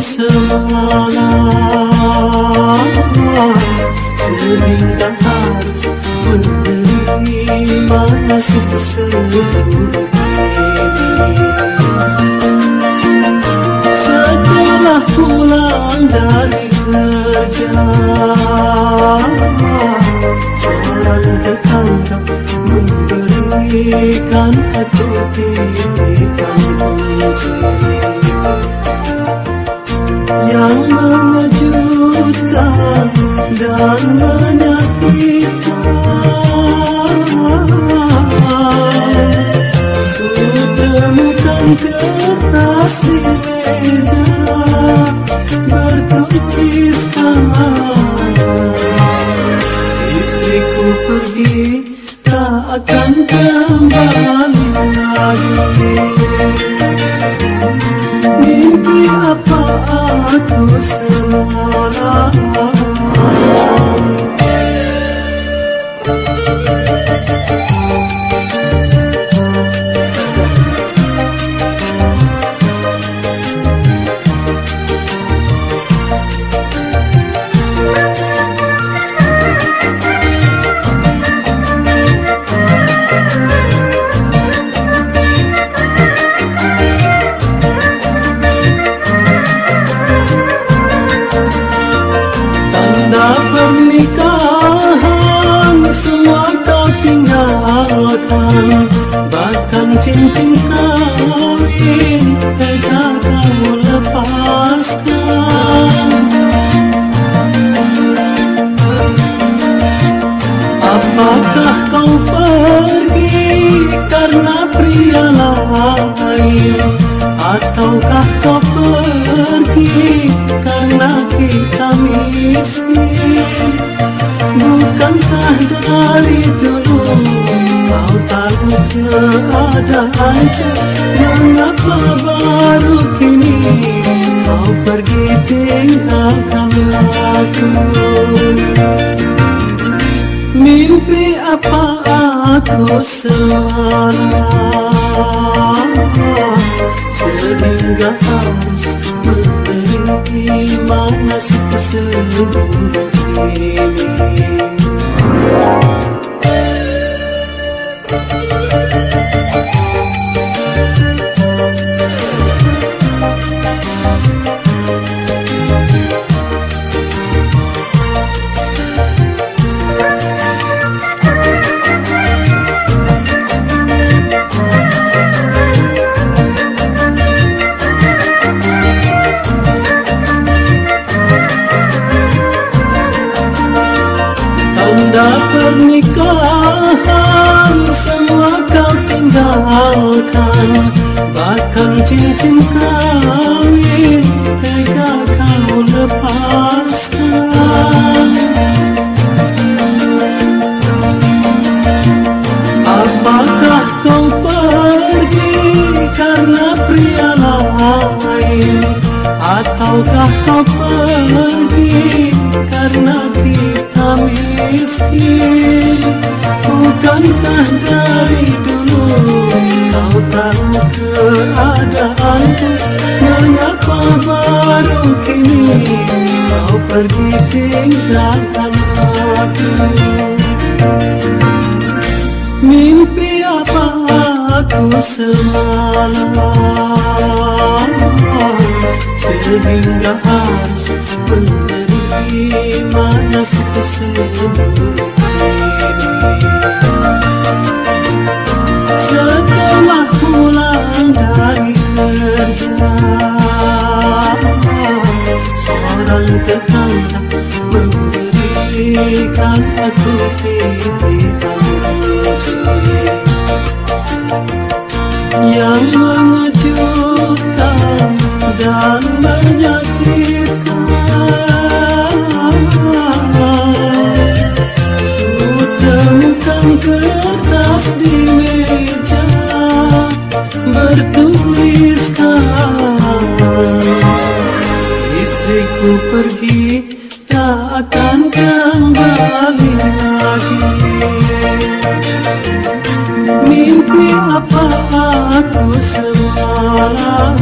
semalam Sehingga harus menerima nasib seburuk Setelah pulang dari kerja Seorang tetangga memberikan aku titipan yang istriku pergi tak akan kembali lagi. Mimpi apa aku semalam Ataukah kau pergi? Karena kita miskin. Bukankah dari dulu kau tahu keadaanku Mengapa baru kini kau pergi tinggalkan aku? Mimpi apa aku semalam Sehingga harus menerima nasib seburuk ini Tanda pernikahan semua kau tinggalkan. Bahkan cincin kawin pergi tinggalkan aku. Mimpi apa aku semalam? Sehingga harus menerima nasib seburuk yang mengejutkan dan menyakitkan. Ku temukan kertas di meja Mimpi apa aku semalam